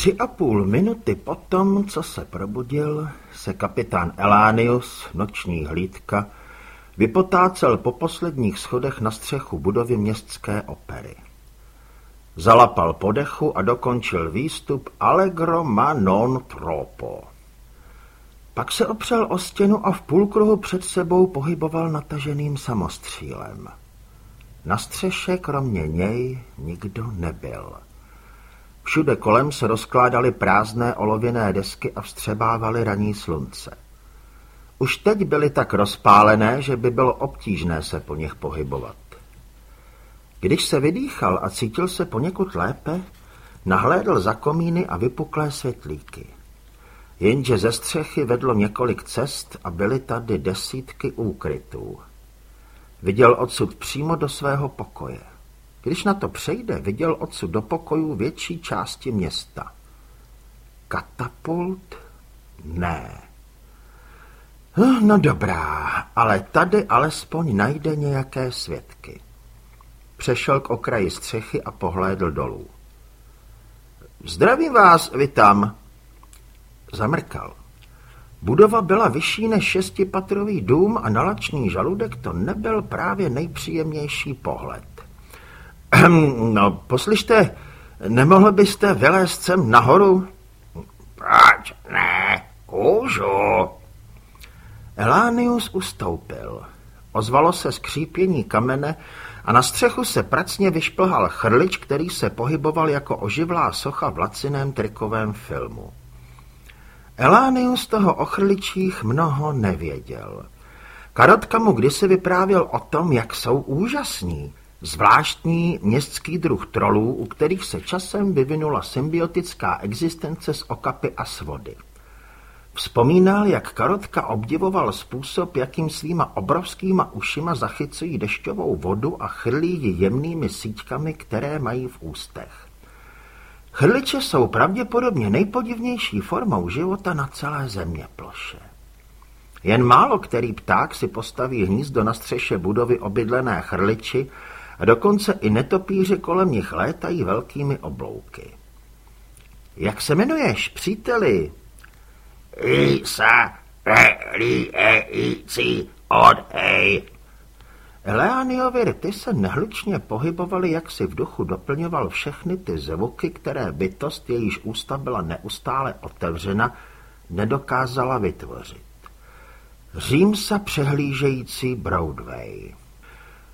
Tři a půl minuty potom, co se probudil, se kapitán Elánius, noční hlídka, vypotácel po posledních schodech na střechu budovy městské opery. Zalapal podechu a dokončil výstup Allegro ma non troppo. Pak se opřel o stěnu a v půlkruhu před sebou pohyboval nataženým samostřílem. Na střeše kromě něj nikdo nebyl. Všude kolem se rozkládaly prázdné olověné desky a vstřebávaly raní slunce. Už teď byly tak rozpálené, že by bylo obtížné se po nich pohybovat. Když se vydýchal a cítil se poněkud lépe, nahlédl za komíny a vypuklé světlíky. Jenže ze střechy vedlo několik cest a byly tady desítky úkrytů. Viděl odsud přímo do svého pokoje. Když na to přejde, viděl odsud do pokojů větší části města. Katapult? Ne. Hm, no dobrá, ale tady alespoň najde nějaké svědky. Přešel k okraji střechy a pohlédl dolů. Zdravím vás, vy tam. Zamrkal. Budova byla vyšší než šestipatrový dům a na lačný žaludek to nebyl právě nejpříjemnější pohled. No, poslyšte, nemohl byste vylézt sem nahoru? Proč ne? Kůžu. Elánius ustoupil. Ozvalo se skřípění kamene a na střechu se pracně vyšplhal chrlič, který se pohyboval jako oživlá socha v laciném trikovém filmu. Elánius toho o chrličích mnoho nevěděl. Karotka mu kdysi vyprávěl o tom, jak jsou úžasní, Zvláštní městský druh trolů, u kterých se časem vyvinula symbiotická existence z okapy a svody. Vzpomínal, jak Karotka obdivoval způsob, jakým svýma obrovskýma ušima zachycují dešťovou vodu a chrlí ji jemnými síťkami, které mají v ústech. Chrliče jsou pravděpodobně nejpodivnější formou života na celé země ploše. Jen málo který pták si postaví hnízdo na střeše budovy obydlené chrliči a dokonce i netopíři kolem nich létají velkými oblouky. Jak se jmenuješ, příteli? Isa, re, li, e, i, ci, od, hej. Eleániovi rty se nehlučně pohybovaly, jak si v duchu doplňoval všechny ty zvuky, které bytost, jejíž ústa byla neustále otevřena, nedokázala vytvořit. Římsa přehlížející Broadway.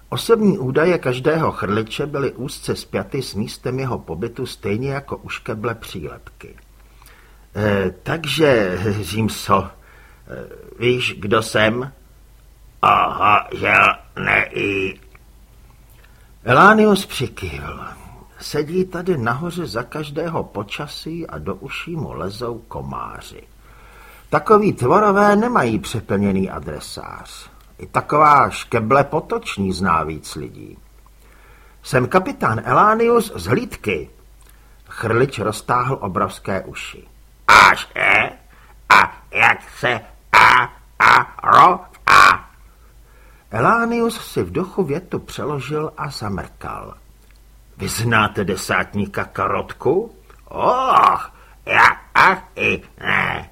Osobní údaje každého chrliče byly úzce spjaty s místem jeho pobytu stejně jako u škeble přílepky. E, takže, Římso, e, víš, kdo jsem? Aha, že ne i... Elánius přikývl. Sedí tady nahoře za každého počasí a do uší mu lezou komáři. Takoví tvorové nemají přeplněný adresář. I taková škeble potoční zná víc lidí. Jsem kapitán Elánius z hlídky. Chrlič roztáhl obrovské uši. Až e? A jak se a a ro a? Elánius si v duchu větu přeložil a zamrkal. Vy znáte desátníka Karotku? Och, já ach i ne.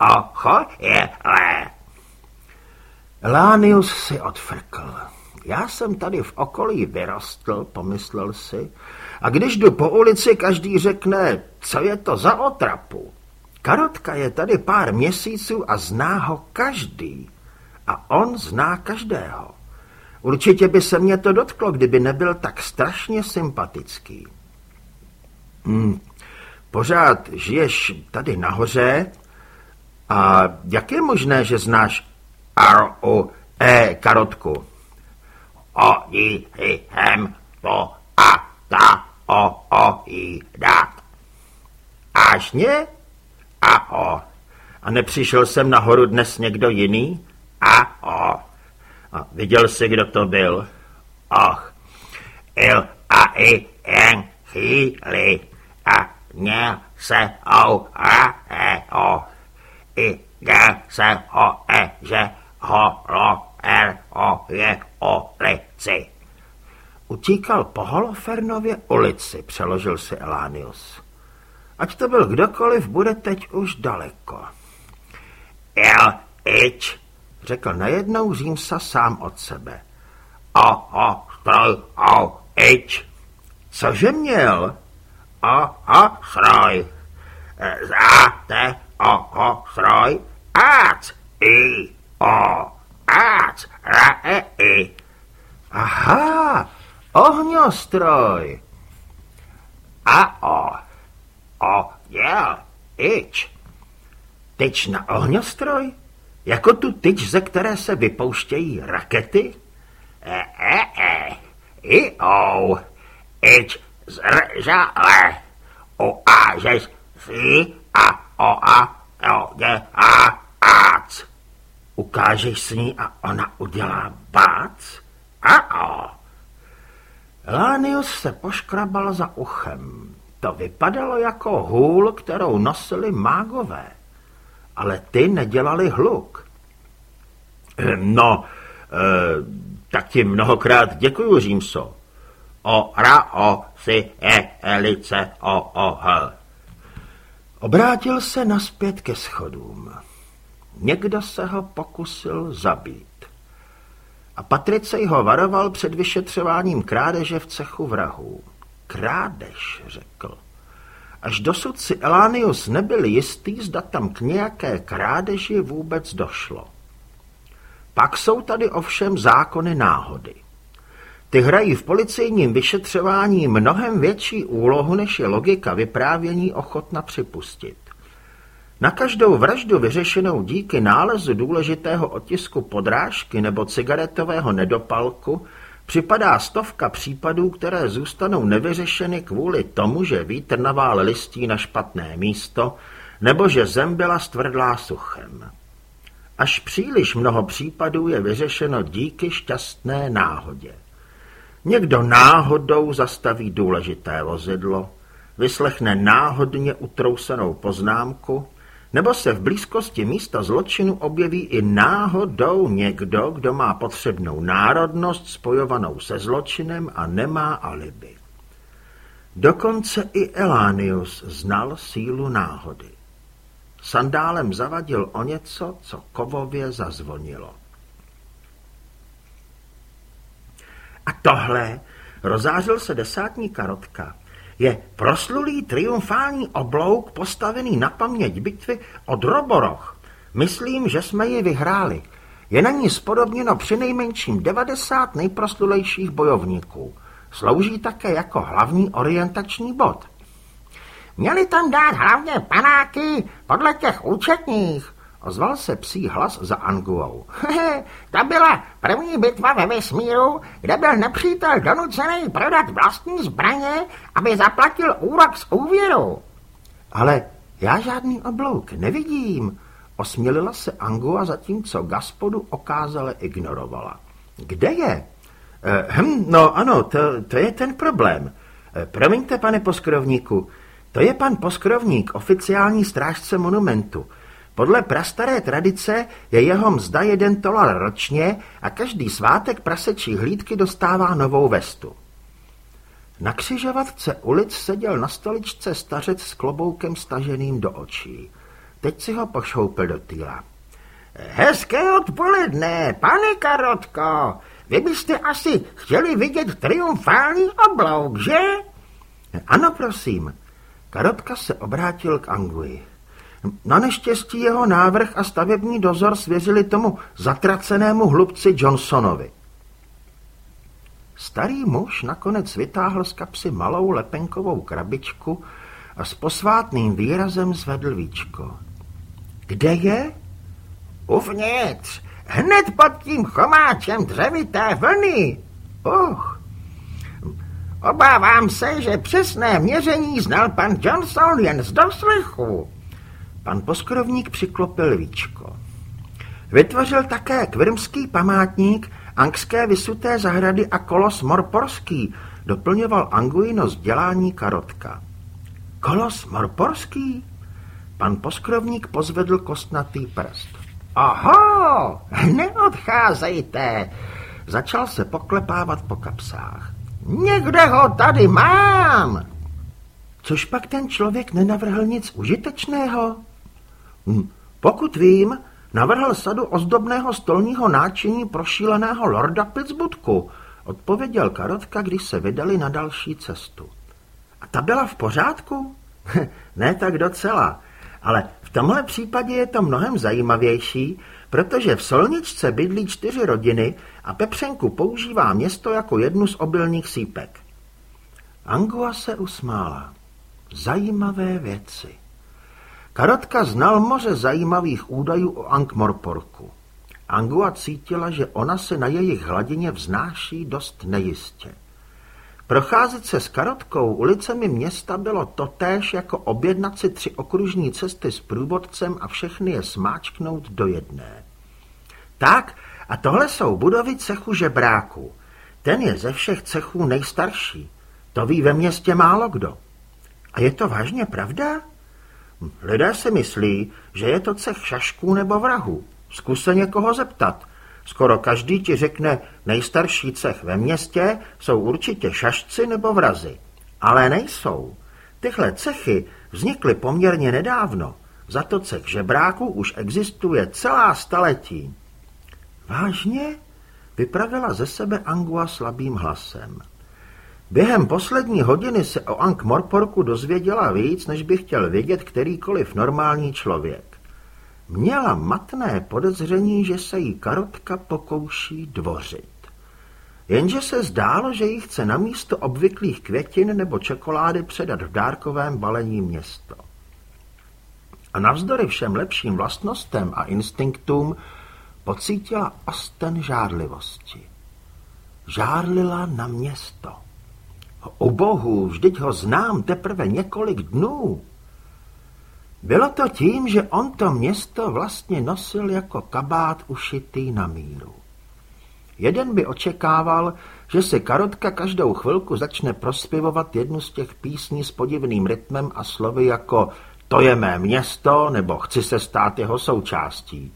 Ocho je le. Lánius si odfrkl. Já jsem tady v okolí vyrostl, pomyslel si, a když jdu po ulici, každý řekne, co je to za otrapu. Karotka je tady pár měsíců a zná ho každý. A on zná každého. Určitě by se mě to dotklo, kdyby nebyl tak strašně sympatický. Hmm, pořád žiješ tady nahoře a jak je možné, že znáš R, U, E, karotku. O, I, H, Hem, To, A, Ta, O, O, I, Da. Ážně? A, O. A nepřišel jsem nahoru dnes někdo jiný? A, O. A viděl jsi, kdo to byl? Och. Il, A, I, N, Chi, Li. A, Ně, Se, O, A, E, O. I, G, Se, O, E, Že, ho, lo, er, o, je, o, lici. Utíkal po Holofernově ulici, přeložil si Elánius. Ať to byl kdokoliv, bude teď už daleko. El, ič, řekl najednou Římsa sám od sebe. O, o, stroj, o, ič. Cože měl? O, o, stroj. Za, te, o, o, stroj. Ac, i, o, ac, ra, e, i. Aha, ohňostroj. A, o, o, jel, ič. Tyč na ohňostroj? Jako tu tyč, ze které se vypouštějí rakety? E, e, e, i, o, ič, zržale. O, a, žeš, si, a, o, a, o, je, a, ac. Ukážeš s ní a ona udělá bác? A, o. Lánius se poškrabal za uchem. To vypadalo jako hůl, kterou nosili mágové. Ale ty nedělali hluk. No, e, tak ti mnohokrát děkuju, Římso. O, ra, o, si, e, elice, o, o, h. Obrátil se naspět ke schodům. Někdo se ho pokusil zabít. A Patricej ho varoval před vyšetřováním krádeže v cechu vrahů. Krádež, řekl. Až dosud si Elánius nebyl jistý, zda tam k nějaké krádeži vůbec došlo. Pak jsou tady ovšem zákony náhody. Ty hrají v policejním vyšetřování mnohem větší úlohu, než je logika vyprávění ochotna připustit. Na každou vraždu vyřešenou díky nálezu důležitého otisku podrážky nebo cigaretového nedopalku připadá stovka případů, které zůstanou nevyřešeny kvůli tomu, že vítr navál listí na špatné místo nebo že zem byla stvrdlá suchem. Až příliš mnoho případů je vyřešeno díky šťastné náhodě. Někdo náhodou zastaví důležité vozidlo, vyslechne náhodně utrousenou poznámku, nebo se v blízkosti místa zločinu objeví i náhodou někdo, kdo má potřebnou národnost spojovanou se zločinem a nemá alibi. Dokonce i Elánius znal sílu náhody. Sandálem zavadil o něco, co kovově zazvonilo. A tohle, rozářil se desátní karotka, je proslulý triumfální oblouk postavený na paměť bitvy od Roboroch. Myslím, že jsme ji vyhráli. Je na ní spodobněno přinejmenším 90 nejproslulejších bojovníků. Slouží také jako hlavní orientační bod. Měli tam dát hlavně panáky podle těch účetních, ozval se psí hlas za Anguou. to byla první bitva ve vesmíru, kde byl nepřítel donucený prodat vlastní zbraně, aby zaplatil úrok z úvěru. Ale já žádný oblouk nevidím, osmělila se Angua, zatímco Gaspodu okázale ignorovala. Kde je? Eh, hm, no ano, to, to je ten problém. Eh, promiňte, pane poskrovníku, to je pan poskrovník, oficiální strážce monumentu. Podle prastaré tradice je jeho mzda jeden tolar ročně a každý svátek prasečí hlídky dostává novou vestu. Na křižovatce ulic seděl na stoličce stařec s kloboukem staženým do očí. Teď si ho pošoupil do týla. Hezké odpoledne, pane Karotko. Vy byste asi chtěli vidět triumfální oblouk, že? Ano, prosím. Karotka se obrátil k Angui. Na neštěstí jeho návrh a stavební dozor svěřili tomu zatracenému hlubci Johnsonovi. Starý muž nakonec vytáhl z kapsy malou lepenkovou krabičku a s posvátným výrazem zvedl víčko. Kde je? Uvnitř, hned pod tím chomáčem dřevité vlny. Och, obávám se, že přesné měření znal pan Johnson jen z doslechu. Pan poskrovník přiklopil víčko. Vytvořil také kvirmský památník, angské vysuté zahrady a kolos morporský, doplňoval Anguino vzdělání karotka. Kolos morporský? Pan poskrovník pozvedl kostnatý prst. Oho, neodcházejte, začal se poklepávat po kapsách. Někde ho tady mám. Což pak ten člověk nenavrhl nic užitečného? Hm, pokud vím, navrhl sadu ozdobného stolního náčiní prošíleného lorda Pittsburghu, odpověděl Karotka, když se vydali na další cestu. A ta byla v pořádku? ne tak docela, ale v tomhle případě je to mnohem zajímavější, protože v Solničce bydlí čtyři rodiny a Pepřenku používá město jako jednu z obilných sípek. Angua se usmála. Zajímavé věci. Karotka znal moře zajímavých údajů o Ankmorporku. Angua cítila, že ona se na jejich hladině vznáší dost nejistě. Procházet se s karotkou ulicemi města bylo totéž jako objednat si tři okružní cesty s průvodcem a všechny je smáčknout do jedné. Tak, a tohle jsou budovy cechu žebráků. Ten je ze všech cechů nejstarší. To ví ve městě málo kdo. A je to vážně pravda? Lidé si myslí, že je to cech šašků nebo vrahů. Zkus se někoho zeptat. Skoro každý ti řekne, nejstarší cech ve městě jsou určitě šašci nebo vrazy. Ale nejsou. Tyhle cechy vznikly poměrně nedávno. Za to cech žebráků už existuje celá staletí. Vážně? Vypravila ze sebe Angua slabým hlasem. Během poslední hodiny se o Ank Morporku dozvěděla víc, než by chtěl vědět kterýkoliv normální člověk. Měla matné podezření, že se jí karotka pokouší dvořit. Jenže se zdálo, že jí chce na místo obvyklých květin nebo čokolády předat v dárkovém balení město. A navzdory všem lepším vlastnostem a instinktům pocítila osten žárlivosti. Žárlila na město. O bohu, vždyť ho znám teprve několik dnů. Bylo to tím, že on to město vlastně nosil jako kabát ušitý na míru. Jeden by očekával, že se Karotka každou chvilku začne prospěvovat jednu z těch písní s podivným rytmem a slovy jako to je mé město nebo chci se stát jeho součástí.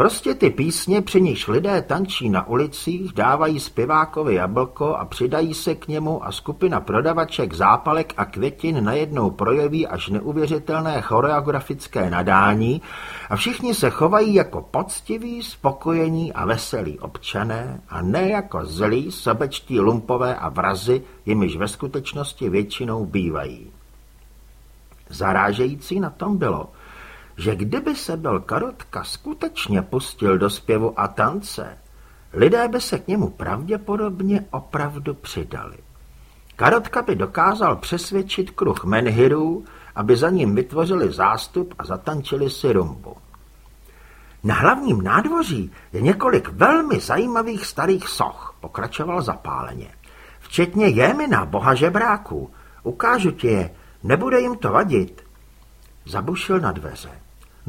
Prostě ty písně, při nichž lidé tančí na ulicích, dávají zpěvákovi jablko a přidají se k němu a skupina prodavaček zápalek a květin najednou projeví až neuvěřitelné choreografické nadání a všichni se chovají jako poctiví, spokojení a veselí občané a ne jako zlí, sobečtí lumpové a vrazy, jimiž ve skutečnosti většinou bývají. Zarážející na tom bylo, že kdyby se byl Karotka skutečně pustil do zpěvu a tance, lidé by se k němu pravděpodobně opravdu přidali. Karotka by dokázal přesvědčit kruh menhirů, aby za ním vytvořili zástup a zatančili si rumbu. Na hlavním nádvoří je několik velmi zajímavých starých soch, pokračoval zapáleně. Včetně Jémina, boha žebráků. Ukážu ti je, nebude jim to vadit. Zabušil na dveře.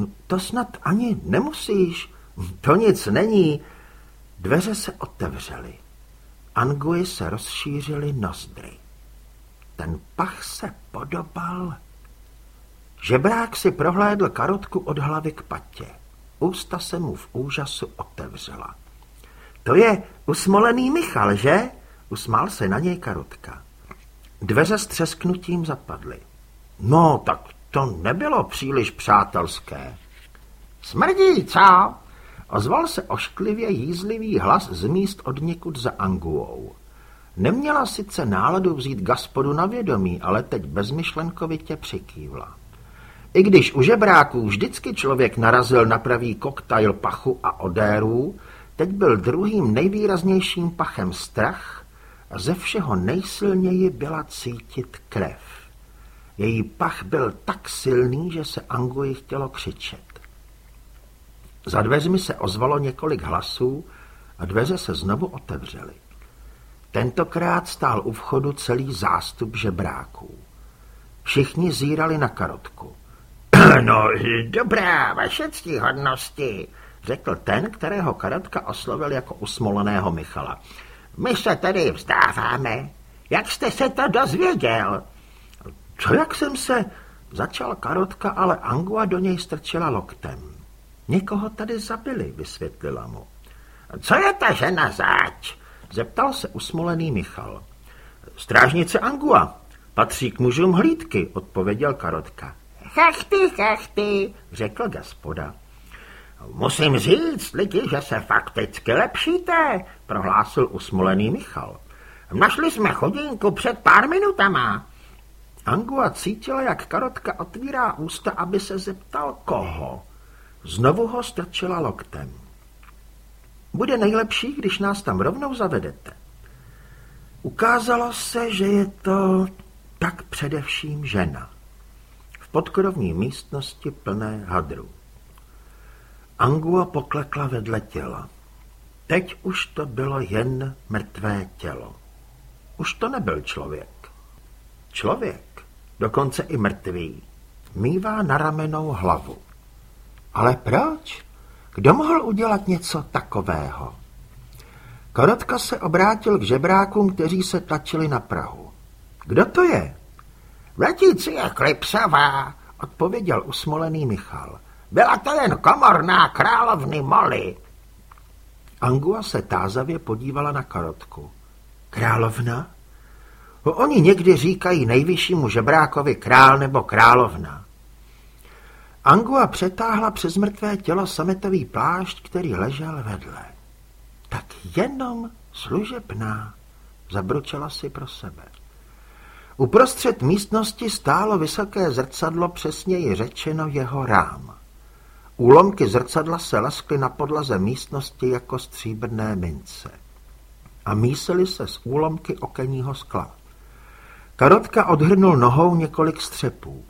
No, to snad ani nemusíš. To nic není. Dveře se otevřely. Anguji se rozšířily nozdry. Ten pach se podobal. Žebrák si prohlédl karotku od hlavy k patě. Ústa se mu v úžasu otevřela. To je usmolený Michal, že? Usmál se na něj karotka. Dveře s třesknutím zapadly. No, tak to nebylo příliš přátelské. Smrdí, co? Ozval se ošklivě jízlivý hlas z míst od někud za Anguou. Neměla sice náladu vzít gaspodu na vědomí, ale teď bezmyšlenkovitě přikývla. I když u žebráků vždycky člověk narazil na pravý koktajl pachu a odérů, teď byl druhým nejvýraznějším pachem strach a ze všeho nejsilněji byla cítit krev. Její pach byl tak silný, že se Anguji chtělo křičet. Za dveřmi se ozvalo několik hlasů a dveře se znovu otevřely. Tentokrát stál u vchodu celý zástup žebráků. Všichni zírali na karotku. No, dobrá, vaše ctihodnosti, řekl ten, kterého karotka oslovil jako usmoleného Michala. My se tedy vzdáváme. Jak jste se to dozvěděl? Co jak jsem se... Začal karotka, ale Angua do něj strčila loktem. Někoho tady zabili, vysvětlila mu. Co je ta žena záč? Zeptal se usmolený Michal. Strážnice Angua. Patří k mužům hlídky, odpověděl Karotka. Chachty, chachty, řekl gaspoda. Musím říct, lidi, že se fakticky lepšíte, prohlásil usmolený Michal. Našli jsme chodinku před pár minutama. Angua cítila, jak Karotka otvírá ústa, aby se zeptal koho. Znovu ho strčila loktem. Bude nejlepší, když nás tam rovnou zavedete. Ukázalo se, že je to tak především žena. V podkrovní místnosti plné hadru. Angua poklekla vedle těla. Teď už to bylo jen mrtvé tělo. Už to nebyl člověk. Člověk, dokonce i mrtvý, mívá na ramenou hlavu. Ale proč? Kdo mohl udělat něco takového? Korotka se obrátil k žebrákům, kteří se tlačili na Prahu. Kdo to je? je Klipsová, odpověděl usmolený Michal. Byla to jen komorná královny Molly. Angua se tázavě podívala na Karotku. Královna? Oni někdy říkají nejvyššímu žebrákovi král nebo královna. Angua přetáhla přes mrtvé tělo sametový plášť, který ležel vedle. Tak jenom služebná, zabručela si pro sebe. Uprostřed místnosti stálo vysoké zrcadlo, přesněji řečeno jeho rám. Úlomky zrcadla se leskly na podlaze místnosti jako stříbrné mince. A mísily se z úlomky okenního skla. Karotka odhrnul nohou několik střepů.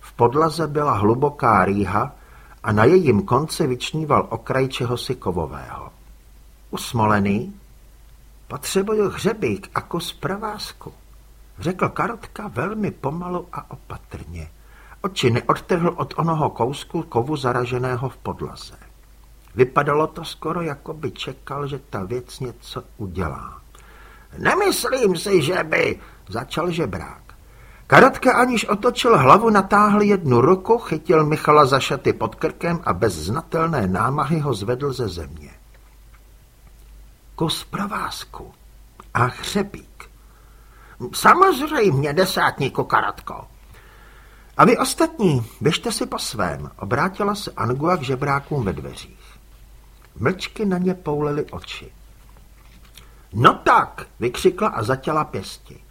V podlaze byla hluboká rýha a na jejím konci vyčníval okraj čehosi kovového. Usmolený? Potřebuju hřebík a kus provázku, řekl Karotka velmi pomalu a opatrně. Oči neodtrhl od onoho kousku kovu zaraženého v podlaze. Vypadalo to skoro, jako by čekal, že ta věc něco udělá. Nemyslím si, že by, začal žebrák. Karotka aniž otočil hlavu, natáhl jednu ruku, chytil Michala za šaty pod krkem a bez znatelné námahy ho zvedl ze země. Kus provázku a hřebík. Samozřejmě, desátníku Karotko. A vy ostatní, běžte si po svém, obrátila se Angua k žebrákům ve dveřích. Mlčky na ně poulily oči. No tak, vykřikla a zatěla pěsti.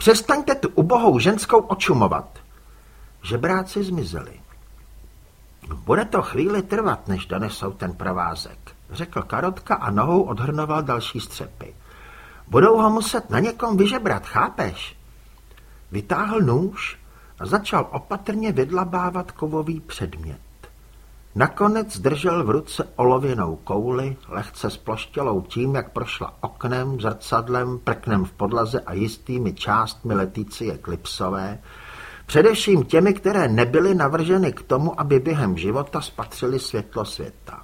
Přestaňte tu ubohou ženskou očumovat. Žebráci zmizeli. Bude to chvíli trvat, než donesou ten provázek, řekl Karotka a nohou odhrnoval další střepy. Budou ho muset na někom vyžebrat, chápeš? Vytáhl nůž a začal opatrně vydlabávat kovový předmět. Nakonec držel v ruce olověnou kouli, lehce sploštělou tím, jak prošla oknem, zrcadlem, prknem v podlaze a jistými částmi je klipsové, především těmi, které nebyly navrženy k tomu, aby během života spatřili světlo světa.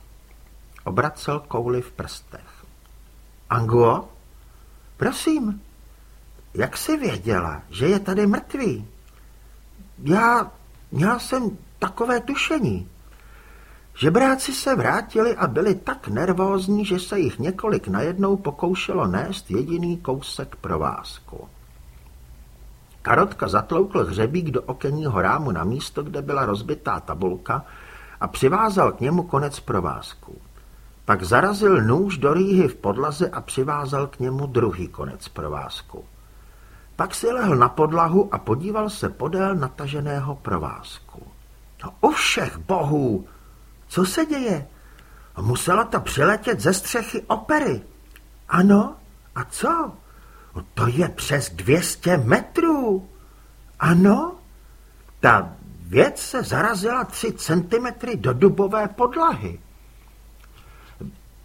Obracel kouli v prstech. Anguo? Prosím, jak jsi věděla, že je tady mrtvý? Já, já jsem takové tušení. Žebráci se vrátili a byli tak nervózní, že se jich několik najednou pokoušelo nést jediný kousek provázku. Karotka zatloukl hřebík do okenního rámu na místo, kde byla rozbitá tabulka a přivázal k němu konec provázku. Pak zarazil nůž do rýhy v podlaze a přivázal k němu druhý konec provázku. Pak si lehl na podlahu a podíval se podél nataženého provázku. No, u všech bohů! Co se děje? Musela to přiletět ze střechy opery. Ano, a co? To je přes 200 metrů. Ano, ta věc se zarazila tři centimetry do dubové podlahy.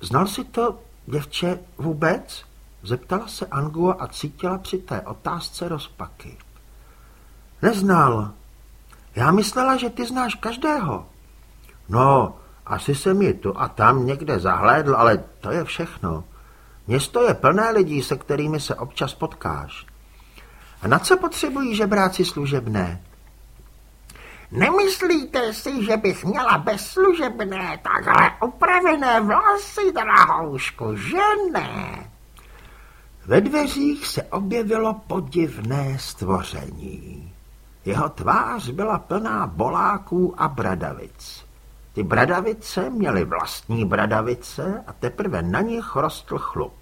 Znal si to, děvče, vůbec? Zeptala se Angua a cítila při té otázce rozpaky. Neznal. Já myslela, že ty znáš každého. No, asi se mi tu a tam někde zahlédl, ale to je všechno. Město je plné lidí, se kterými se občas potkáš. A na co potřebují žebráci služebné? Nemyslíte si, že bych měla bezslužebné, takhle upravené vlasy, drahoušku, že ne? Ve dveřích se objevilo podivné stvoření. Jeho tvář byla plná boláků a bradavic. Ty bradavice měly vlastní bradavice a teprve na nich rostl chlup.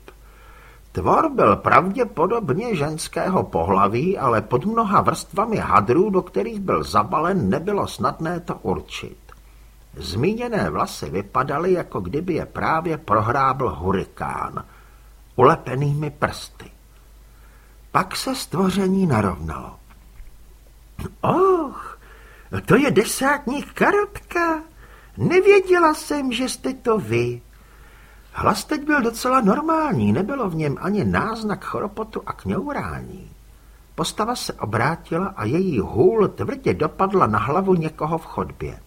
Tvor byl pravděpodobně ženského pohlaví, ale pod mnoha vrstvami hadrů, do kterých byl zabalen, nebylo snadné to určit. Zmíněné vlasy vypadaly, jako kdyby je právě prohrábl hurikán, ulepenými prsty. Pak se stvoření narovnalo. Och, to je desátník Karotka. Nevěděla jsem, že jste to vy. Hlas teď byl docela normální, nebylo v něm ani náznak choropotu a kňourání. Postava se obrátila a její hůl tvrdě dopadla na hlavu někoho v chodbě.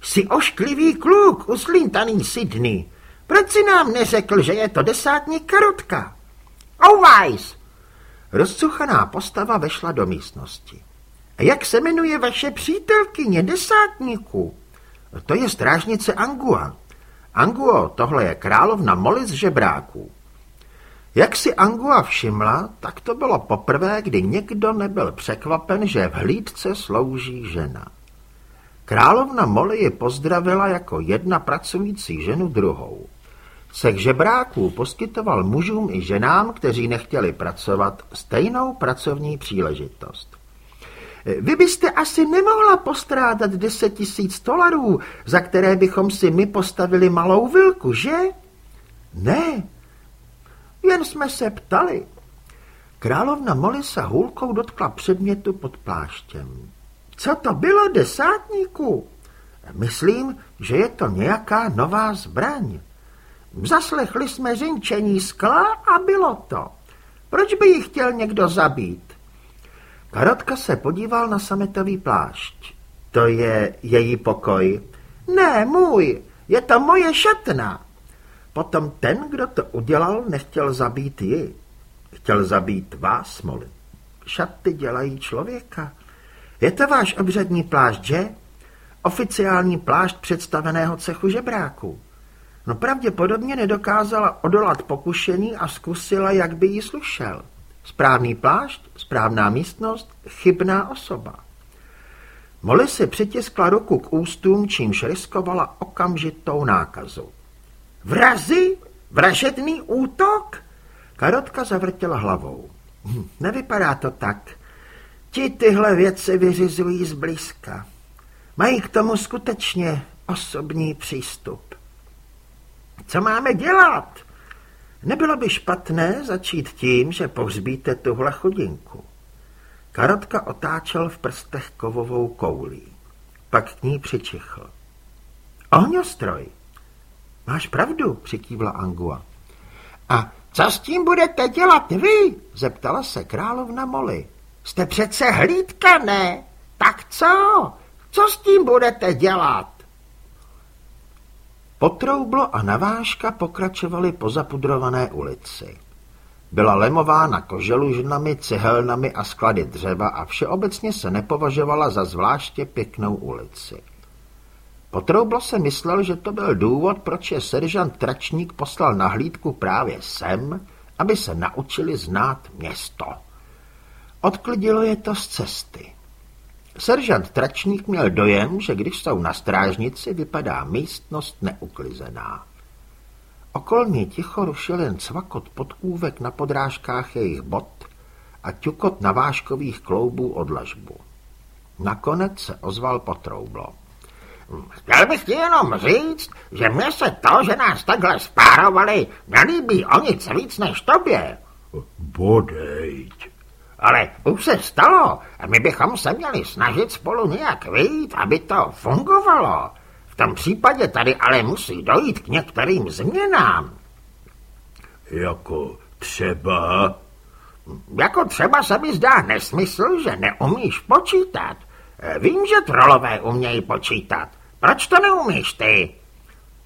Jsi ošklivý kluk, uslíntaný Sydney. Proč si nám neřekl, že je to desátník Karotka? Ouvajs! Rozcuchaná postava vešla do místnosti. A jak se jmenuje vaše přítelkyně desátníku? To je strážnice Angua. Anguo, tohle je královna Molis žebráků. Jak si Angua všimla, tak to bylo poprvé, kdy někdo nebyl překvapen, že v hlídce slouží žena. Královna Molly ji pozdravila jako jedna pracující ženu druhou. Sek žebráků poskytoval mužům i ženám, kteří nechtěli pracovat, stejnou pracovní příležitost. Vy byste asi nemohla postrádat deset tisíc dolarů, za které bychom si my postavili malou vilku, že? Ne, jen jsme se ptali. Královna Molisa hůlkou dotkla předmětu pod pláštěm. Co to bylo, desátníku? Myslím, že je to nějaká nová zbraň. Zaslechli jsme řinčení skla a bylo to. Proč by ji chtěl někdo zabít? Karotka se podíval na sametový plášť. To je její pokoj. Ne, můj, je to moje šatna. Potom ten, kdo to udělal, nechtěl zabít ji. Chtěl zabít vás, Molly. Šaty dělají člověka. Je to váš obřadní plášť, že? Oficiální plášť představeného cechu žebráků. No pravděpodobně nedokázala odolat pokušení a zkusila, jak by jí slušel. Správný plášť, správná místnost, chybná osoba. Molly si přitiskla ruku k ústům, čímž riskovala okamžitou nákazu. Vrazy? Vražedný útok? Karotka zavrtěla hlavou. Hm, nevypadá to tak. Ti tyhle věci vyřizují zblízka. Mají k tomu skutečně osobní přístup. Co máme dělat? Nebylo by špatné začít tím, že pohřbíte tuhle chudinku. Karotka otáčel v prstech kovovou koulí. Pak k ní přičichl. Ohňostroj. Máš pravdu, přikývla Angua. A co s tím budete dělat vy? zeptala se královna Molly. Jste přece hlídka, ne? Tak co? Co s tím budete dělat? Potroublo a navážka pokračovali po zapudrované ulici. Byla lemována koželužnami, cihelnami a sklady dřeva a všeobecně se nepovažovala za zvláště pěknou ulici. Potroublo se myslel, že to byl důvod, proč je seržant Tračník poslal nahlídku právě sem, aby se naučili znát město. Odklidilo je to z cesty. Seržant Tračník měl dojem, že když jsou na strážnici, vypadá místnost neuklizená. Okolní ticho rušil jen cvakot podkůvek na podrážkách jejich bot a ťukot navážkových kloubů od lažbu. Nakonec se ozval potroublo. Chtěl bych ti jenom říct, že mně se to, že nás takhle spárovali, nelíbí o nic víc než tobě. Bodejť, ale už se stalo a my bychom se měli snažit spolu nějak vyjít, aby to fungovalo. V tom případě tady ale musí dojít k některým změnám. Jako třeba? Jako třeba se mi zdá nesmysl, že neumíš počítat. Vím, že trolové umějí počítat. Proč to neumíš ty?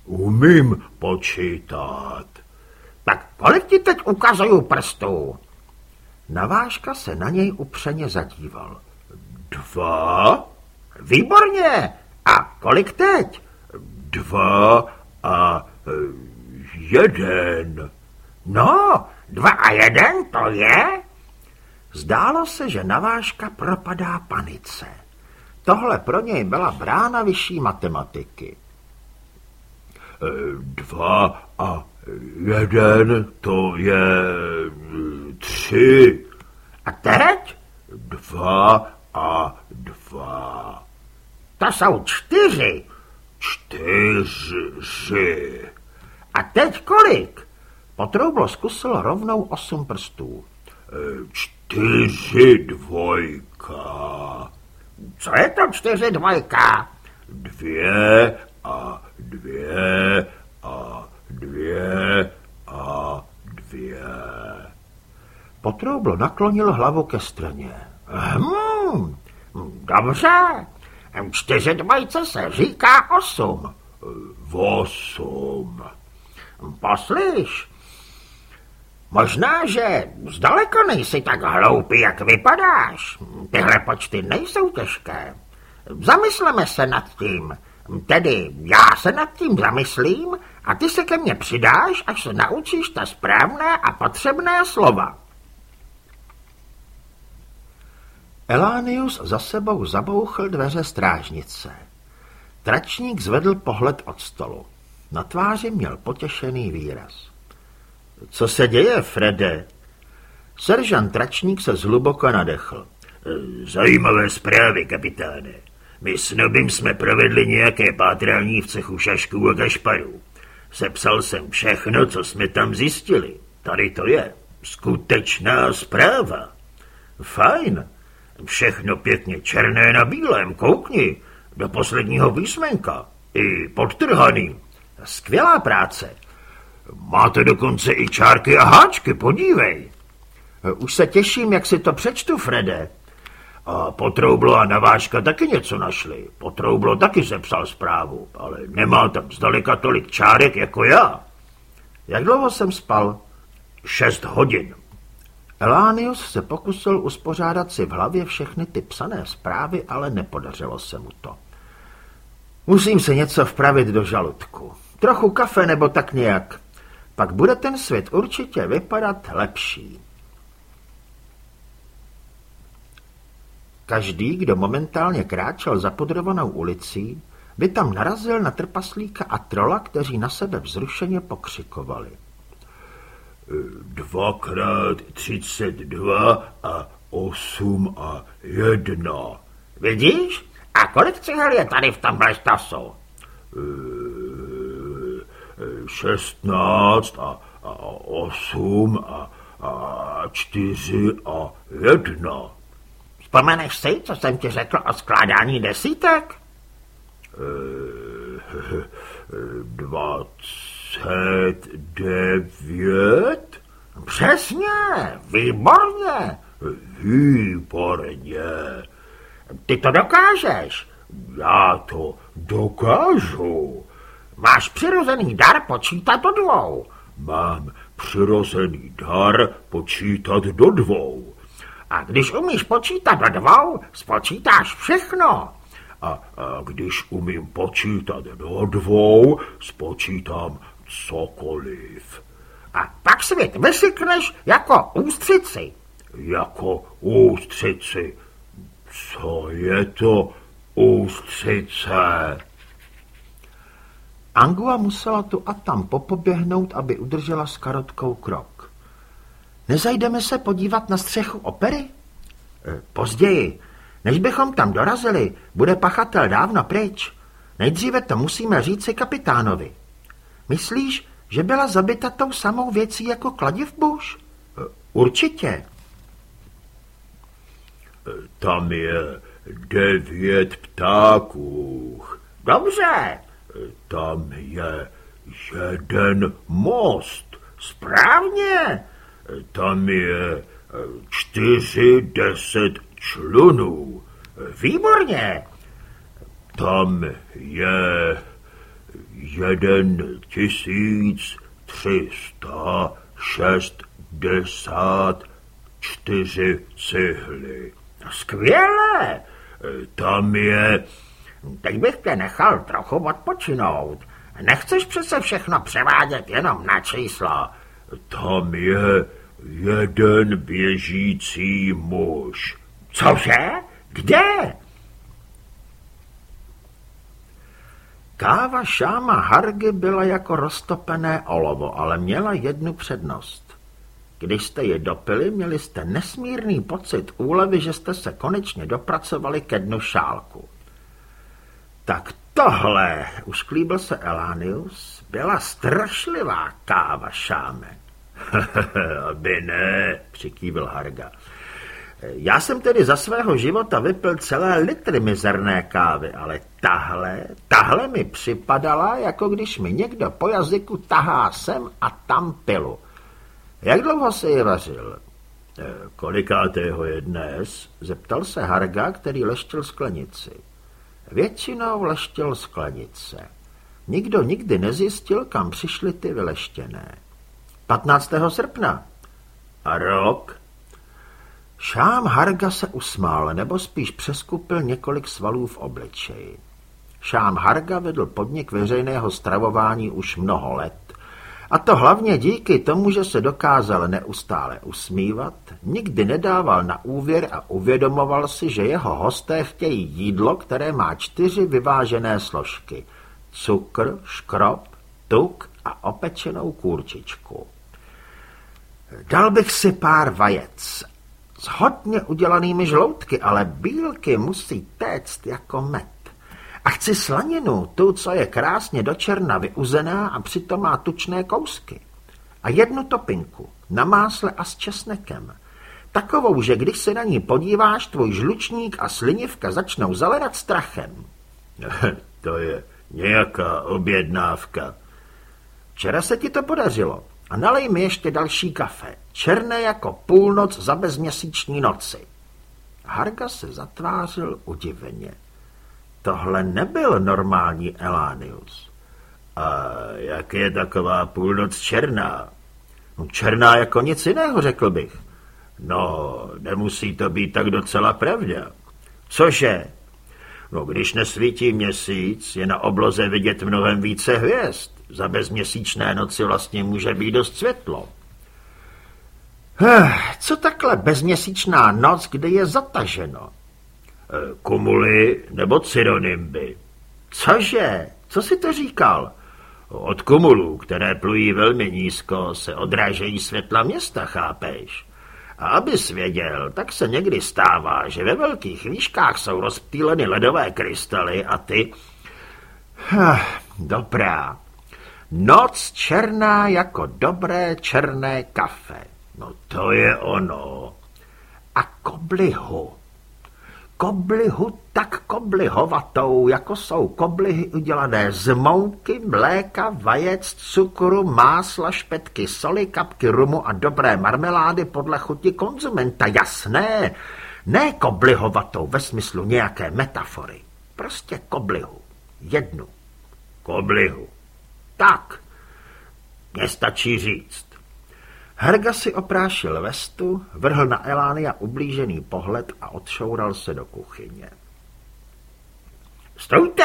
Umím počítat. Tak kolik ti teď ukazuju prstů? Navážka se na něj upřeně zadíval. Dva? Výborně! A kolik teď? Dva a e, jeden. No, dva a jeden to je? Zdálo se, že navážka propadá panice. Tohle pro něj byla brána vyšší matematiky. E, dva a jeden to je tři. A teď? Dva a dva. To jsou čtyři. Čtyři. A teď kolik? Potroublo zkusil rovnou osm prstů. E, čtyři dvojka. Co je to čtyři dvojka? Dvě a dvě a dvě a dvě. Potroublo naklonil hlavu ke straně. Hmm, dobře. Čtyři dvojce se říká osm. Osm. Poslyš, možná, že zdaleka nejsi tak hloupý, jak vypadáš. Tyhle počty nejsou těžké. Zamysleme se nad tím. Tedy já se nad tím zamyslím a ty se ke mně přidáš, až se naučíš ta správné a potřebné slova. Elánius za sebou zabouchl dveře strážnice. Tračník zvedl pohled od stolu. Na tváři měl potěšený výraz. Co se děje, Frede? Seržant Tračník se zhluboko nadechl. Zajímavé zprávy, kapitáne. My s Nobým jsme provedli nějaké pátrání v cechu šašků a kašparů. Sepsal jsem všechno, co jsme tam zjistili. Tady to je. Skutečná zpráva. Fajn. Všechno pěkně černé na bílém, koukni. Do posledního písmenka. I podtrhaný. Skvělá práce. Máte dokonce i čárky a háčky, podívej. Už se těším, jak si to přečtu, Frede. A Potroublo a Navážka taky něco našli. Potroublo taky sepsal zprávu, ale nemá tam zdaleka tolik čárek jako já. Jak dlouho jsem spal? Šest hodin. Elánius se pokusil uspořádat si v hlavě všechny ty psané zprávy, ale nepodařilo se mu to. Musím se něco vpravit do žaludku. Trochu kafe nebo tak nějak. Pak bude ten svět určitě vypadat lepší. Každý, kdo momentálně kráčel zapodrovanou ulicí, by tam narazil na trpaslíka a trola, kteří na sebe vzrušeně pokřikovali. Dvakrát třicet dva a osm a jedna. Vidíš? A kolik cihel je tady v tomhle stasu? Šestnáct a, a osm a, a čtyři a jedna. Vzpomeneš si, co jsem ti řekl o skládání desítek? Dvacet devět? Přesně, výborně. Výborně. Ty to dokážeš. Já to dokážu. Máš přirozený dar počítat do dvou. Mám přirozený dar počítat do dvou. A když umíš počítat do dvou, spočítáš všechno. A, a když umím počítat do dvou, spočítám cokoliv. A pak svět vysykneš jako ústřici. Jako ústřici. Co je to ústřice? Angua musela tu a tam popoběhnout, aby udržela s karotkou krok. Nezajdeme se podívat na střechu opery? E, později. Než bychom tam dorazili, bude pachatel dávno pryč. Nejdříve to musíme říci kapitánovi. Myslíš, že byla zabita tou samou věcí jako kladivbuš? E, určitě. Tam je devět ptáků. Dobře. Tam je jeden most. Správně. Tam je čtyři deset člunů. Výborně. Tam je jeden tisíc třista šestdesát čtyři cihly. Skvěle. Tam je... Teď bych tě nechal trochu odpočinout. Nechceš přece všechno převádět jenom na číslo. Tam je Jeden běžící muž. Cože? Kde? Káva šáma Hargy byla jako roztopené olovo, ale měla jednu přednost. Když jste ji dopili, měli jste nesmírný pocit úlevy, že jste se konečně dopracovali ke dnu šálku. Tak tohle, usklíbil se Elánius, byla strašlivá káva šáme. Aby ne, přikývil Harga. Já jsem tedy za svého života vypil celé litry mizerné kávy, ale tahle, tahle mi připadala, jako když mi někdo po jazyku tahá sem a tam pilu. Jak dlouho se je vařil? E, kolikátého je dnes? Zeptal se Harga, který leštil sklenici. Většinou leštil sklenice. Nikdo nikdy nezjistil, kam přišly ty vyleštěné. 15. srpna. A rok? Šám Harga se usmál, nebo spíš přeskupil několik svalů v obličeji. Šám Harga vedl podnik veřejného stravování už mnoho let, a to hlavně díky tomu, že se dokázal neustále usmívat, nikdy nedával na úvěr a uvědomoval si, že jeho hosté chtějí jídlo, které má čtyři vyvážené složky. Cukr, škrob, tuk a opečenou kůrčičku. Dal bych si pár vajec s hodně udělanými žloutky, ale bílky musí téct jako med. A chci slaninu, tu, co je krásně do černa vyuzená a přitom má tučné kousky. A jednu topinku, na másle a s česnekem. Takovou, že když se na ní podíváš, tvůj žlučník a slinivka začnou zaledat strachem. to je nějaká objednávka. Včera se ti to podařilo. A nalej mi ještě další kafe. Černé jako půlnoc za bezměsíční noci. Harga se zatvářil udiveně. Tohle nebyl normální Elánius. A jak je taková půlnoc černá? No, černá jako nic jiného, řekl bych. No, nemusí to být tak docela pravda. Cože? No, když nesvítí měsíc, je na obloze vidět mnohem více hvězd. Za bezměsíčné noci vlastně může být dost světlo. Co takhle bezměsíčná noc, kde je zataženo? Eh, kumuly nebo cyronymby. Cože? Co si to říkal? Od kumulů, které plují velmi nízko, se odrážejí světla města, chápeš? A abys věděl, tak se někdy stává, že ve velkých výškách jsou rozptýleny ledové krystaly a ty... Dobrá. Noc černá jako dobré černé kafe. No to je ono. A koblihu koblihu tak koblihovatou, jako jsou koblihy udělané z mouky, mléka, vajec, cukru, másla, špetky soli, kapky rumu a dobré marmelády podle chuti konzumenta. Jasné, ne koblihovatou ve smyslu nějaké metafory. Prostě koblihu. Jednu. Koblihu. Tak. Mně stačí říct. Herga si oprášil vestu, vrhl na Elánia ublížený pohled a odšoural se do kuchyně. Stůjte!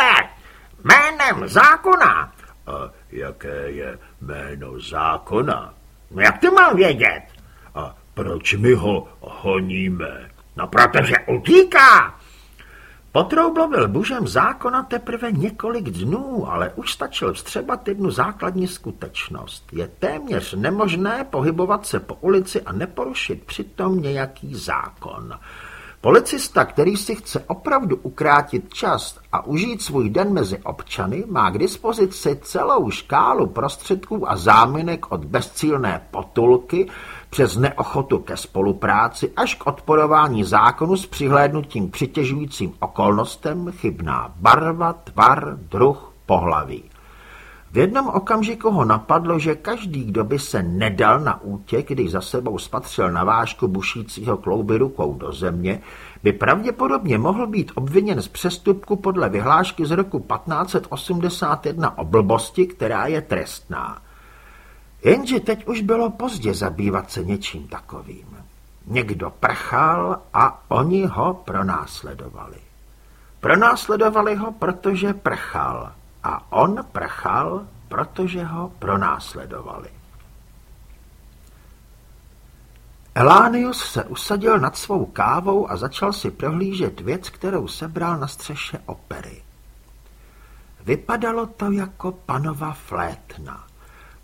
Jménem zákona! A jaké je jméno zákona? No jak to mám vědět? A proč my ho honíme? No protože utíká! Potroublovil mužem zákona teprve několik dnů, ale už stačil vstřebat jednu základní skutečnost. Je téměř nemožné pohybovat se po ulici a neporušit přitom nějaký zákon. Policista, který si chce opravdu ukrátit čas a užít svůj den mezi občany, má k dispozici celou škálu prostředků a záminek od bezcílné potulky přes neochotu ke spolupráci až k odporování zákonu s přihlédnutím přitěžujícím okolnostem chybná barva, tvar, druh, pohlaví. V jednom okamžiku ho napadlo, že každý, kdo by se nedal na útěk, když za sebou spatřil na vážku bušícího klouby rukou do země, by pravděpodobně mohl být obviněn z přestupku podle vyhlášky z roku 1581 o blbosti, která je trestná. Jenže teď už bylo pozdě zabývat se něčím takovým. Někdo prchal a oni ho pronásledovali. Pronásledovali ho, protože prchal a on prchal, protože ho pronásledovali. Elánius se usadil nad svou kávou a začal si prohlížet věc, kterou sebral na střeše opery. Vypadalo to jako panova flétna.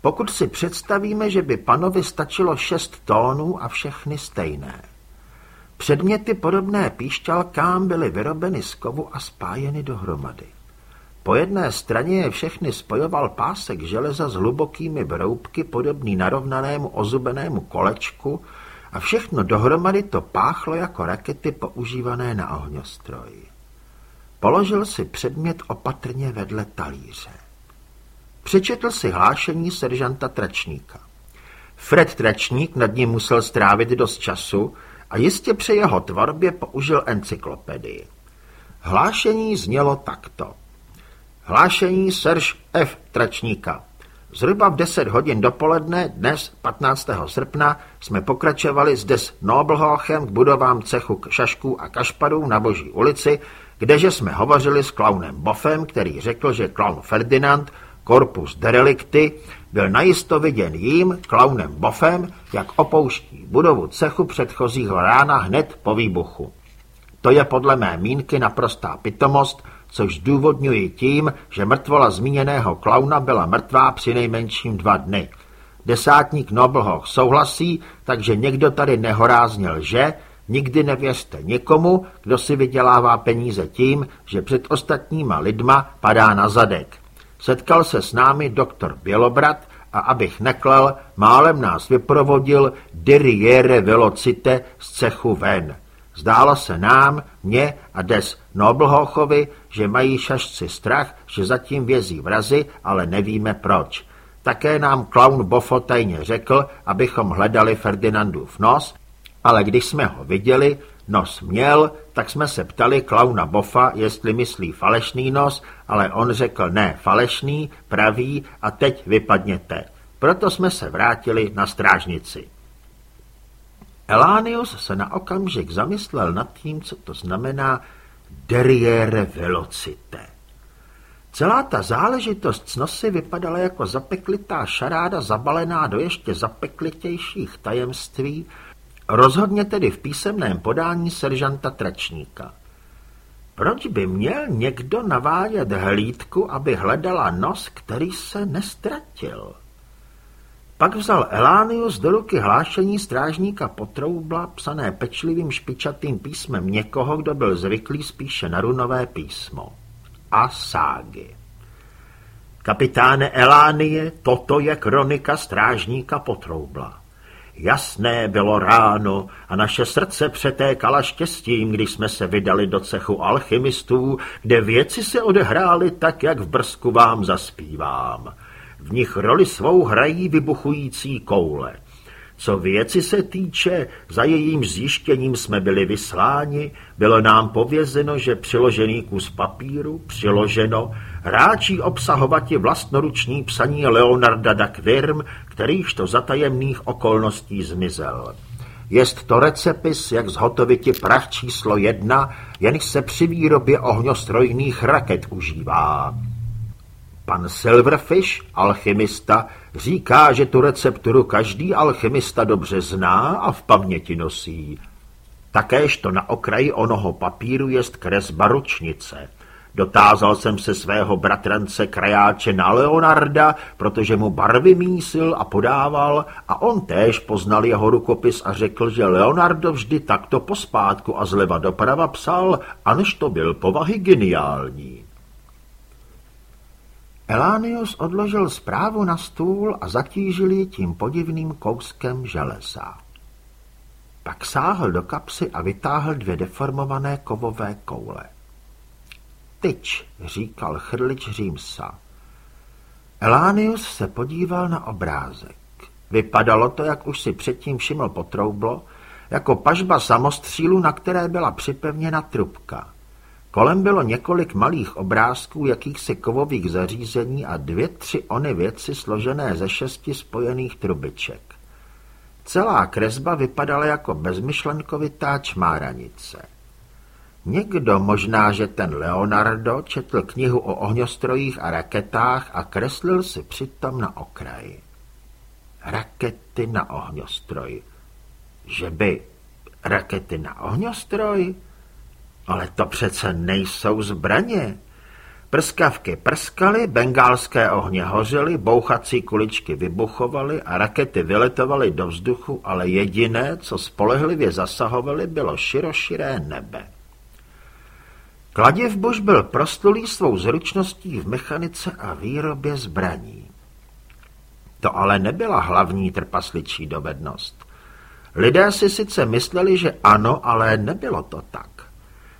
Pokud si představíme, že by panovi stačilo šest tónů a všechny stejné. Předměty podobné píšťalkám byly vyrobeny z kovu a spájeny dohromady. Po jedné straně je všechny spojoval pásek železa s hlubokými broubky, podobný narovnanému ozubenému kolečku, a všechno dohromady to páchlo jako rakety používané na ohňostroj. Položil si předmět opatrně vedle talíře. Přečetl si hlášení seržanta Tračníka. Fred Tračník nad ním musel strávit dost času a jistě při jeho tvorbě použil encyklopedii. Hlášení znělo takto. Hlášení Serž F. Tračníka. Zhruba v 10 hodin dopoledne dnes 15. srpna jsme pokračovali zde s Nobelhochem k budovám cechu šašků a kašpadů na Boží ulici, kdeže jsme hovořili s klaunem Boffem, který řekl, že klaun Ferdinand, korpus derelikty, byl najisto viděn jím, klaunem Boffem, jak opouští budovu cechu předchozího rána hned po výbuchu. To je podle mé mínky naprostá pitomost, což zdůvodňuji tím, že mrtvola zmíněného klauna byla mrtvá při nejmenším dva dny. Desátník Nobelhoch souhlasí, takže někdo tady nehoráznil, že nikdy nevěřte nikomu, kdo si vydělává peníze tím, že před ostatníma lidma padá na zadek. Setkal se s námi doktor Bělobrat a abych neklel, málem nás vyprovodil Diriere Velocite z cechu ven. Zdálo se nám, mně a des Nobelhochovi, že mají šašci strach, že zatím vězí vrazy, ale nevíme proč. Také nám klaun Bofo tajně řekl, abychom hledali Ferdinandův nos, ale když jsme ho viděli, nos měl, tak jsme se ptali klauna Bofa, jestli myslí falešný nos, ale on řekl ne, falešný, pravý a teď vypadněte. Proto jsme se vrátili na strážnici. Elánius se na okamžik zamyslel nad tím, co to znamená derrière velocité. Celá ta záležitost s nosy vypadala jako zapeklitá šaráda zabalená do ještě zapeklitějších tajemství, rozhodně tedy v písemném podání seržanta Tračníka. Proč by měl někdo navádět hlídku, aby hledala nos, který se nestratil? Pak vzal Elánius do ruky hlášení strážníka Potroubla, psané pečlivým špičatým písmem někoho, kdo byl zvyklý spíše na runové písmo. A ságy. Kapitáne Elánie, toto je kronika strážníka Potroubla. Jasné bylo ráno a naše srdce přetékala štěstím, když jsme se vydali do cechu alchymistů, kde věci se odehrály tak, jak v brzku vám zaspívám. V nich roli svou hrají vybuchující koule. Co věci se týče, za jejím zjištěním jsme byli vysláni, bylo nám povězeno, že přiložený kus papíru, přiloženo, ráčí obsahovati vlastnoruční psaní Leonarda da Quirm, kterýž to za tajemných okolností zmizel. Jest to recepis, jak zhotoviti prach číslo jedna, jenž se při výrobě ohňostrojných raket užívá. Pan Silverfish, alchymista, říká, že tu recepturu každý alchymista dobře zná a v paměti nosí. Takéž to na okraji onoho papíru jest kresba ručnice. Dotázal jsem se svého bratrance krajáče na Leonarda, protože mu barvy mísil a podával a on též poznal jeho rukopis a řekl, že Leonardo vždy takto pospátku a zleva doprava psal, aniž to byl povahy geniální. Elánius odložil zprávu na stůl a zatížil ji tím podivným kouskem železa. Pak sáhl do kapsy a vytáhl dvě deformované kovové koule. Tyč, říkal chrlič Římsa. Elánius se podíval na obrázek. Vypadalo to, jak už si předtím všiml potroublo, jako pažba samostřílu, na které byla připevněna trubka. Kolem bylo několik malých obrázků jakýchsi kovových zařízení a dvě, tři ony věci složené ze šesti spojených trubiček. Celá kresba vypadala jako bezmyšlenkovitá čmáranice. Někdo, možná, že ten Leonardo, četl knihu o ohňostrojích a raketách a kreslil si přitom na okraji. Rakety na ohňostroj. Že by rakety na ohňostroj? Ale to přece nejsou zbraně. Prskavky prskaly, bengálské ohně hořely, bouchací kuličky vybuchovaly a rakety vyletovaly do vzduchu, ale jediné, co spolehlivě zasahovaly, bylo široširé nebe. Kladiv Bush byl prostulý svou zručností v mechanice a výrobě zbraní. To ale nebyla hlavní trpasličí dovednost. Lidé si sice mysleli, že ano, ale nebylo to tak.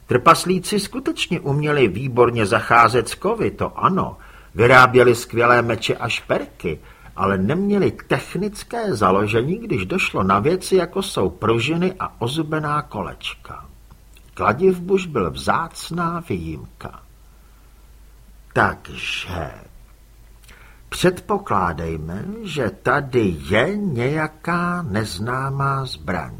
Trpaslíci skutečně uměli výborně zacházet s kovy, to ano, vyráběli skvělé meče a šperky, ale neměli technické založení, když došlo na věci, jako jsou pružiny a ozubená kolečka. Kladiv Buš byl vzácná výjimka. Takže předpokládejme, že tady je nějaká neznámá zbraň.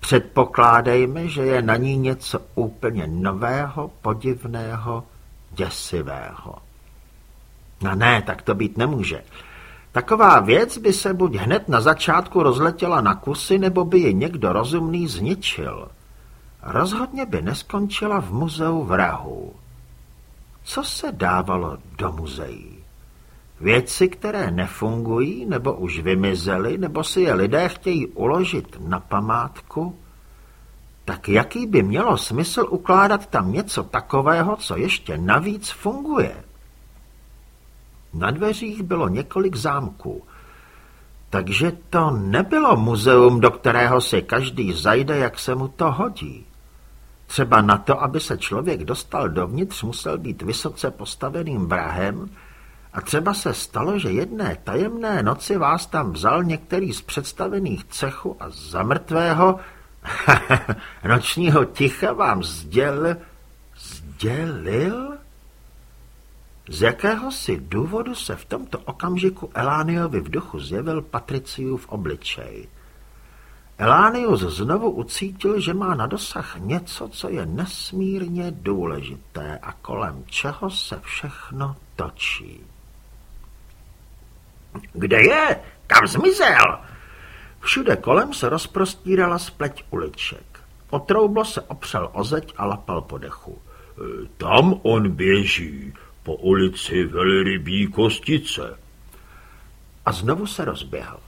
Předpokládejme, že je na ní něco úplně nového, podivného, děsivého. No ne, tak to být nemůže. Taková věc by se buď hned na začátku rozletěla na kusy, nebo by ji někdo rozumný zničil. Rozhodně by neskončila v muzeu vrahů. Co se dávalo do muzeí? Věci, které nefungují, nebo už vymizely, nebo si je lidé chtějí uložit na památku, tak jaký by mělo smysl ukládat tam něco takového, co ještě navíc funguje? Na dveřích bylo několik zámků, takže to nebylo muzeum, do kterého si každý zajde, jak se mu to hodí. Třeba na to, aby se člověk dostal dovnitř, musel být vysoce postaveným vrahem, a třeba se stalo, že jedné tajemné noci vás tam vzal některý z představených cechu a za mrtvého nočního ticha vám sdělil, sdělil? Z jakéhosi důvodu se v tomto okamžiku Elániovi v duchu zjevil Patriciův obličej. Elánius znovu ucítil, že má na dosah něco, co je nesmírně důležité a kolem čeho se všechno točí. Kde je? Kam zmizel? Všude kolem se rozprostírala spleť uliček. Otroublo se opřel o zeď a lapal po dechu. E, tam on běží, po ulici Velrybí Kostice. A znovu se rozběhl.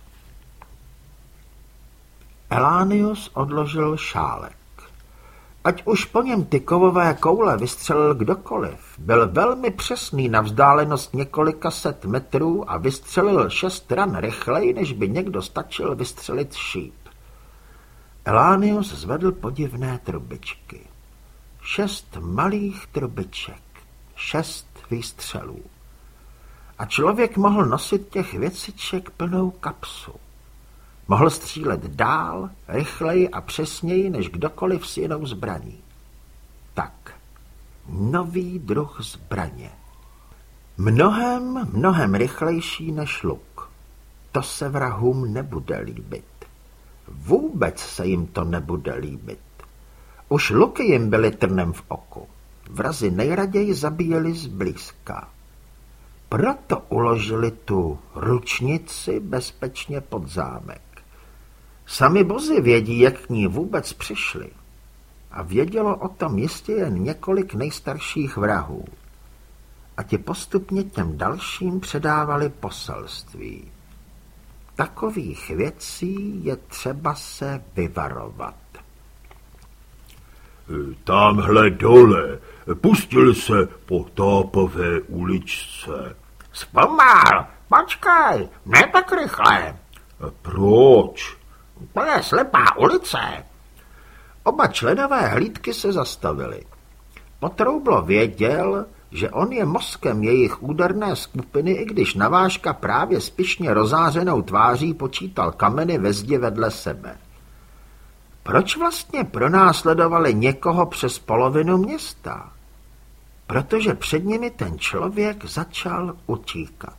Elánius odložil šálek. Ať už po něm ty kovové koule vystřelil kdokoliv, byl velmi přesný na vzdálenost několika set metrů a vystřelil šest ran rychleji, než by někdo stačil vystřelit šíp. Elánius zvedl podivné trubičky. Šest malých trubiček, šest výstřelů. A člověk mohl nosit těch věciček plnou kapsu. Mohl střílet dál, rychleji a přesněji než kdokoliv s jinou zbraní. Tak, nový druh zbraně. Mnohem, mnohem rychlejší než luk. To se vrahům nebude líbit. Vůbec se jim to nebude líbit. Už luky jim byly trnem v oku. Vrazy nejraději zabíjeli zblízka. Proto uložili tu ručnici bezpečně pod zámek. Sami bozy vědí, jak k ní vůbec přišli. A vědělo o tom jistě jen několik nejstarších vrahů. A ti postupně těm dalším předávali poselství. Takových věcí je třeba se vyvarovat. Tamhle dole pustil se po tápové uličce. Zpomal, počkej, ne tak rychle. Proč? Je slepá ulice. Oba členové hlídky se zastavili. Potroublo věděl, že on je mozkem jejich úderné skupiny, i když navážka právě spišně rozářenou tváří počítal kameny ve zdi vedle sebe. Proč vlastně pronásledovali někoho přes polovinu města? Protože před nimi ten člověk začal utíkat.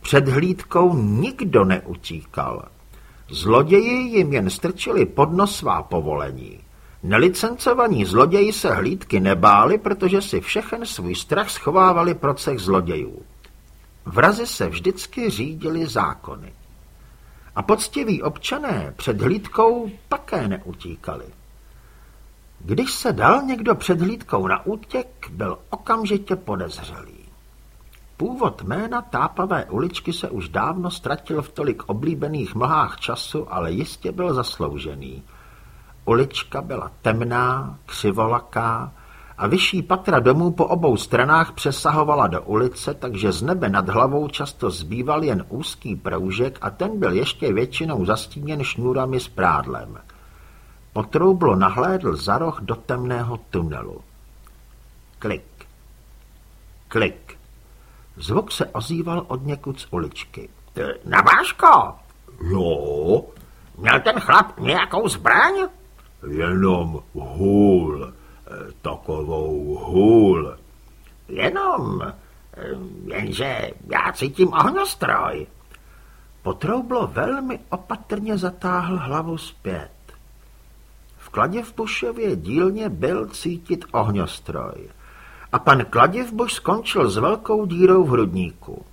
Před hlídkou nikdo neutíkal. Zloději jim jen strčili pod nos svá povolení. Nelicencovaní zloději se hlídky nebáli, protože si všechen svůj strach schovávali pro cech zlodějů. Vrazy se vždycky řídili zákony. A poctiví občané před hlídkou také neutíkali. Když se dal někdo před hlídkou na útěk, byl okamžitě podezřelý. Původ jména tápavé uličky se už dávno ztratil v tolik oblíbených mlhách času, ale jistě byl zasloužený. Ulička byla temná, křivolaká a vyšší patra domů po obou stranách přesahovala do ulice, takže z nebe nad hlavou často zbýval jen úzký proužek a ten byl ještě většinou zastíněn šňůrami s prádlem. Potroublo nahlédl za roh do temného tunelu. Klik. Klik. Zvuk se ozýval od někud z uličky. Navážko! Jo, Měl ten chlap nějakou zbraň? jenom hůl, eh, takovou hůl. Jenom, eh, jenže já cítím ohňostroj. Potroublo velmi opatrně zatáhl hlavu zpět. V Kladěvbušově dílně byl cítit ohňostroj a pan Kladěvbuš skončil s velkou dírou v hrudníku.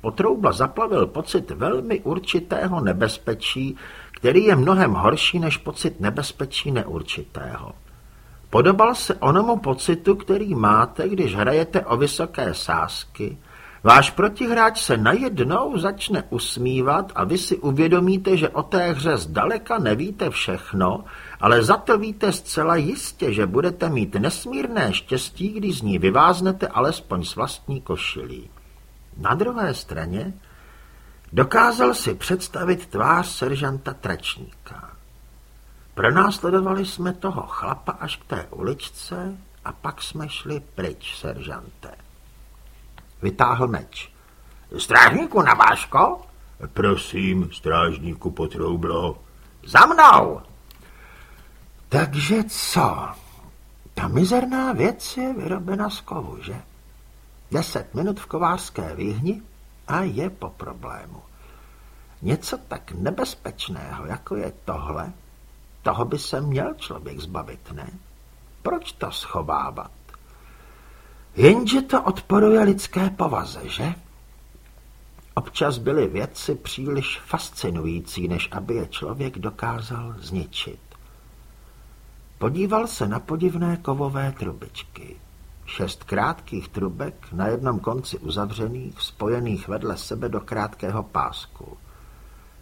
Potroubla zaplavil pocit velmi určitého nebezpečí, který je mnohem horší než pocit nebezpečí neurčitého. Podobal se onomu pocitu, který máte, když hrajete o vysoké sázky. Váš protihráč se najednou začne usmívat a vy si uvědomíte, že o té hře zdaleka nevíte všechno, ale za to víte zcela jistě, že budete mít nesmírné štěstí, když z ní vyváznete alespoň s vlastní košilí. Na druhé straně dokázal si představit tvář seržanta Tračníka. Pronásledovali jsme toho chlapa až k té uličce a pak jsme šli pryč, seržante. Vytáhl meč. Strážníku Navážko? Prosím, strážníku Potroublo. Za mnou! Takže co? Ta mizerná věc je vyrobena z kovu, že? Deset minut v kovářské výhni a je po problému. Něco tak nebezpečného, jako je tohle, toho by se měl člověk zbavit, ne? Proč to schovávat? Jenže to odporuje lidské povaze, že? Občas byly věci příliš fascinující, než aby je člověk dokázal zničit. Podíval se na podivné kovové trubičky. Šest krátkých trubek na jednom konci uzavřených, spojených vedle sebe do krátkého pásku.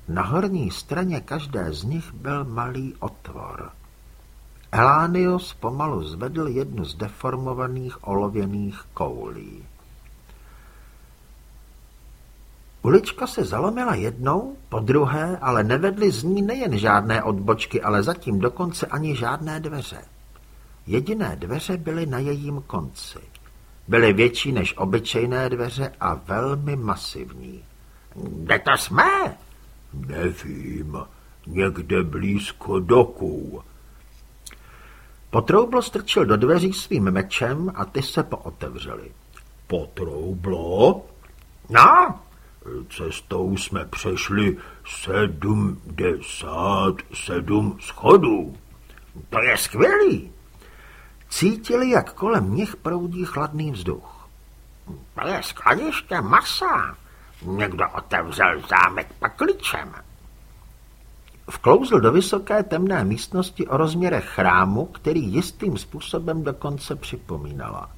Na horní straně každé z nich byl malý otvor. Elánius pomalu zvedl jednu z deformovaných olověných koulí. Ulička se zalomila jednou, po druhé, ale nevedly z ní nejen žádné odbočky, ale zatím dokonce ani žádné dveře. Jediné dveře byly na jejím konci. Byly větší než obyčejné dveře a velmi masivní. Kde to jsme? Nevím, někde blízko doků. Potroublo strčil do dveří svým mečem a ty se pootevřely. Potroublo? No, Cestou jsme přešli sedmdesát sedm schodů. to je skvělý. Cítili, jak kolem nich proudí chladný vzduch. To je skladiště masa. Někdo otevřel zámek pakličem. Vklouzl do vysoké temné místnosti o rozměrech chrámu, který jistým způsobem dokonce připomínala.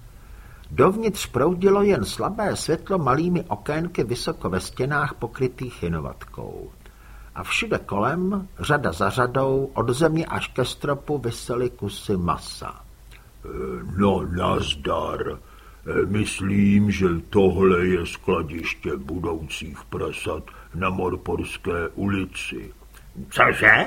Dovnitř proudilo jen slabé světlo malými okénky vysoko ve stěnách pokrytých jinovatkou. A všude kolem, řada za řadou, od země až ke stropu vysely kusy masa. No, nazdar. Myslím, že tohle je skladiště budoucích prasat na Morporské ulici. Cože?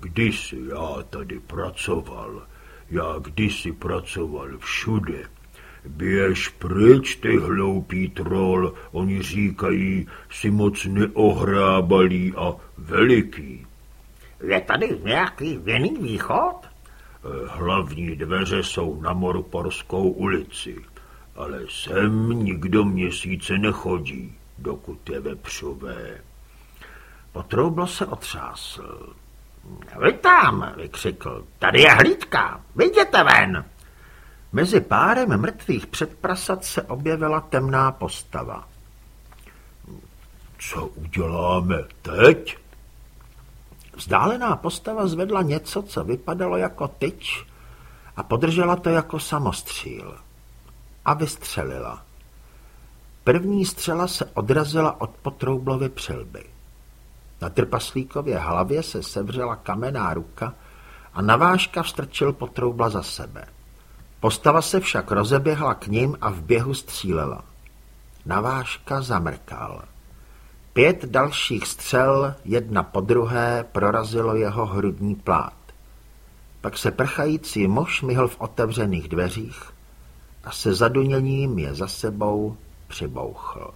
Kdysi já tady pracoval. Já kdysi pracoval všude. Běž pryč, ty hloupý trol, oni říkají, si moc neohrábalý a veliký. Je tady nějaký věný východ? Hlavní dveře jsou na Morporskou ulici, ale sem nikdo měsíce nechodí, dokud je vepřové. Potroublo se otřásl. Vy tam, vykřikl, tady je hlídka, vyjděte ven. Mezi párem mrtvých předprasat se objevila temná postava. Co uděláme teď? Vzdálená postava zvedla něco, co vypadalo jako tyč a podržela to jako samostříl. A vystřelila. První střela se odrazila od Potroublovy přilby. Na trpaslíkově hlavě se sevřela kamenná ruka a navážka vstrčil Potroubla za sebe. Postava se však rozeběhla k ním a v běhu střílela. Navážka zamrkal. Pět dalších střel, jedna po druhé, prorazilo jeho hrudní plát. Pak se prchající muž myhl v otevřených dveřích a se zaduněním je za sebou přibouchl.